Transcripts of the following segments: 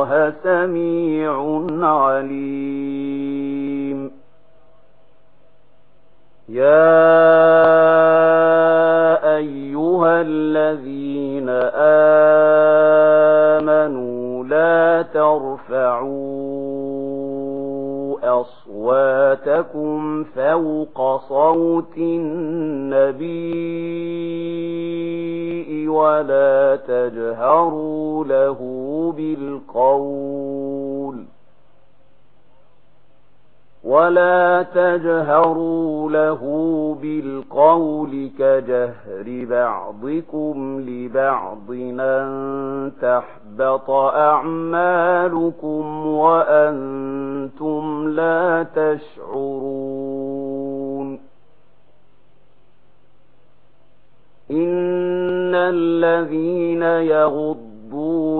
الله سميع عليم. يا أيها الذين آمنوا لا ترفعون أصواتكم فوق صوت النبي ولا تجهروا له بالقول ولا تجهروا له بالقول كجهر بعضكم لبعض أن تحبط أعمالكم وأنتم لا تشعرون إن الذين يغضون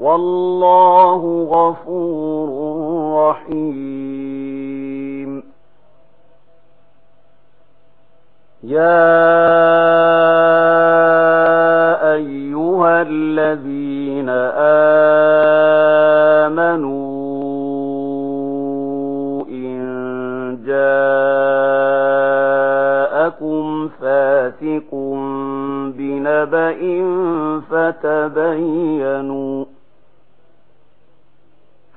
والله غفور رحيم. يا أيها الذين آمنوا إن جاءكم فاتق بنبأ فتبينوا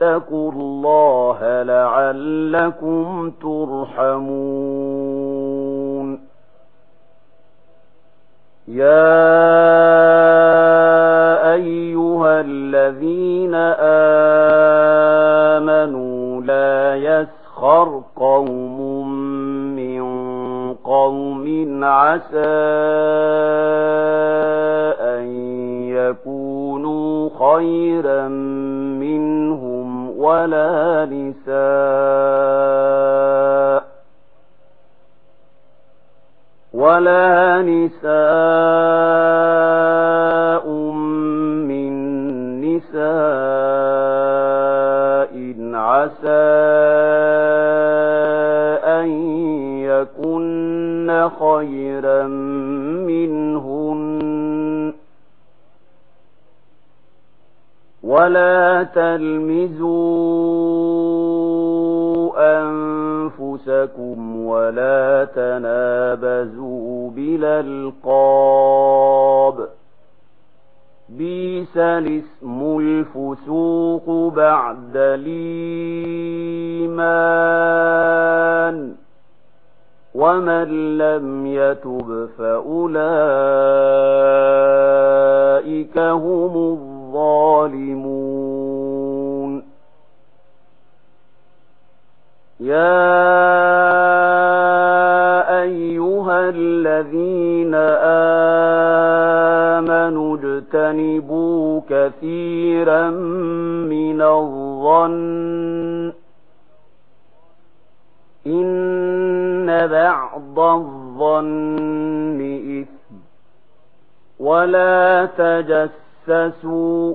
واتقوا الله لعلكم ترحمون يا أيها الذين آمنوا لا يسخر قوم من قوم عسى أن يكونوا خيرا ولا نساء. ولا نساء من نساء. تلمزوا أنفسكم ولا تنابزوا بلا القاب بيس الاسم الفسوق بعد الإيمان. ومن لم يتب فأولئك هم الظالمون. يا أيها الذين آمنوا اجتنبوا كثيرا من الظن إن بعض الظن إثم ولا تجسسوا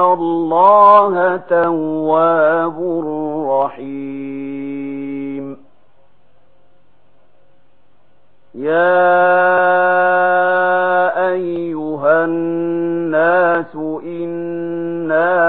إِنَّ الله تواب رحيم يا أيها الناس إن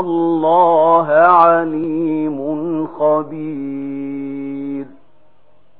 الله عليم خبير